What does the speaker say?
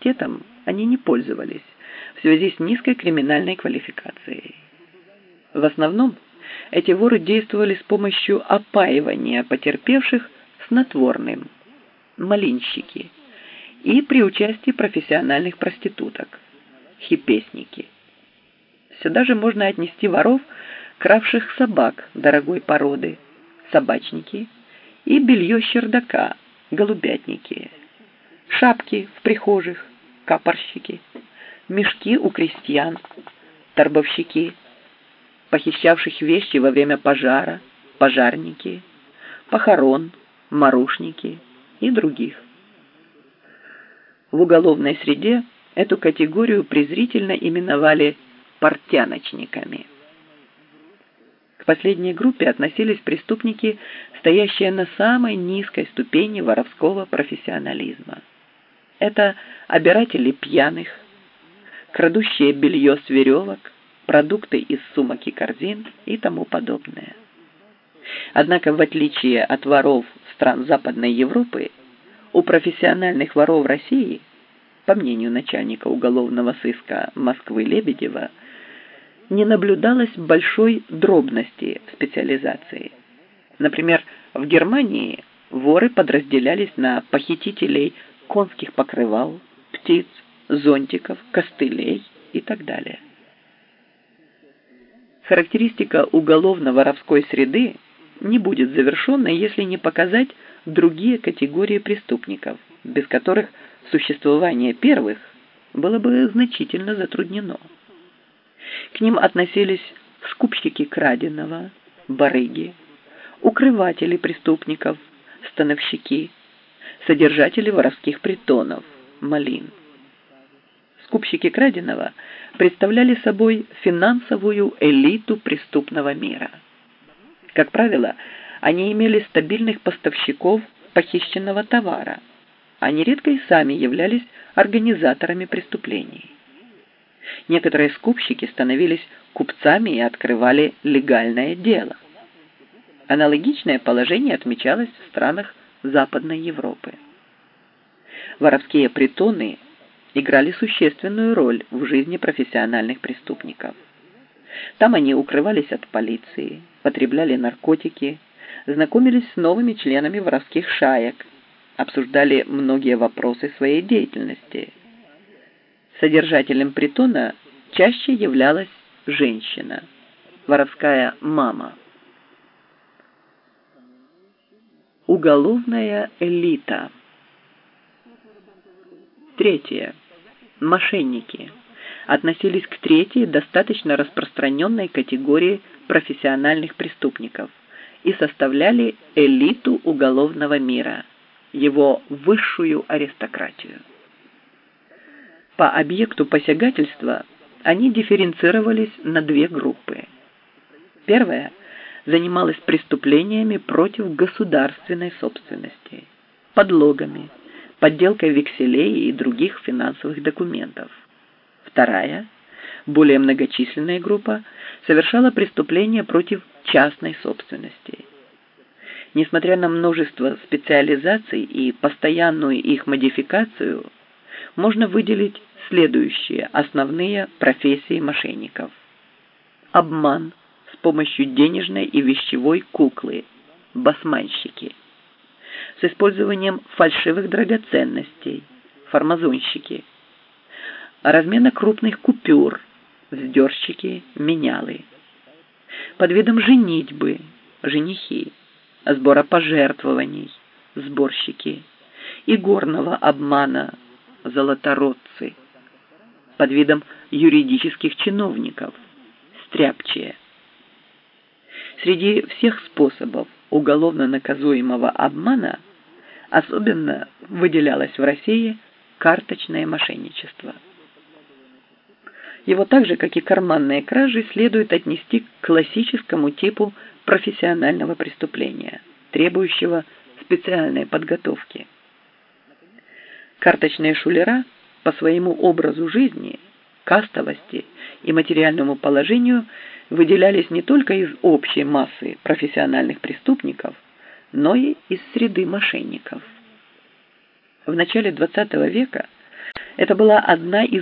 авторитетом они не пользовались в связи с низкой криминальной квалификацией. В основном эти воры действовали с помощью опаивания потерпевших снотворным, малинщики, и при участии профессиональных проституток, хипесники. Сюда же можно отнести воров, кравших собак дорогой породы, собачники и белье чердака, голубятники, шапки в прихожих, капорщики, мешки у крестьян, торбовщики, похищавших вещи во время пожара, пожарники, похорон, марушники и других. В уголовной среде эту категорию презрительно именовали портяночниками. К последней группе относились преступники, стоящие на самой низкой ступени воровского профессионализма. Это обиратели пьяных, крадущие белье с веревок, продукты из сумок и корзин и тому подобное. Однако, в отличие от воров стран Западной Европы, у профессиональных воров России, по мнению начальника уголовного сыска Москвы Лебедева, не наблюдалось большой дробности специализации. Например, в Германии воры подразделялись на похитителей конских покрывал, птиц, зонтиков, костылей и так далее. Характеристика уголовно-воровской среды не будет завершенной, если не показать другие категории преступников, без которых существование первых было бы значительно затруднено. К ним относились скупщики краденого, барыги, укрыватели преступников, становщики, содержатели воровских притонов, малин. Скупщики краденого представляли собой финансовую элиту преступного мира. Как правило, они имели стабильных поставщиков похищенного товара, а нередко и сами являлись организаторами преступлений. Некоторые скупщики становились купцами и открывали легальное дело. Аналогичное положение отмечалось в странах Западной Европы. Воровские притоны играли существенную роль в жизни профессиональных преступников. Там они укрывались от полиции, потребляли наркотики, знакомились с новыми членами воровских шаек, обсуждали многие вопросы своей деятельности – Содержателем притона чаще являлась женщина, воровская мама. Уголовная элита. Третье. Мошенники относились к третьей достаточно распространенной категории профессиональных преступников и составляли элиту уголовного мира, его высшую аристократию. По объекту посягательства они дифференцировались на две группы. Первая занималась преступлениями против государственной собственности, подлогами, подделкой векселей и других финансовых документов. Вторая, более многочисленная группа, совершала преступления против частной собственности. Несмотря на множество специализаций и постоянную их модификацию, можно выделить следующие основные профессии мошенников. Обман помощью денежной и вещевой куклы, басманщики. С использованием фальшивых драгоценностей, формазонщики. Размена крупных купюр, вздерщики, менялы. Под видом женитьбы, женихи. Сбора пожертвований, сборщики. И горного обмана, золотородцы под видом юридических чиновников, стряпчие. Среди всех способов уголовно наказуемого обмана особенно выделялось в России карточное мошенничество. Его так же, как и карманные кражи, следует отнести к классическому типу профессионального преступления, требующего специальной подготовки. Карточные шулера – по своему образу жизни, кастовости и материальному положению выделялись не только из общей массы профессиональных преступников, но и из среды мошенников. В начале XX века Это была одна из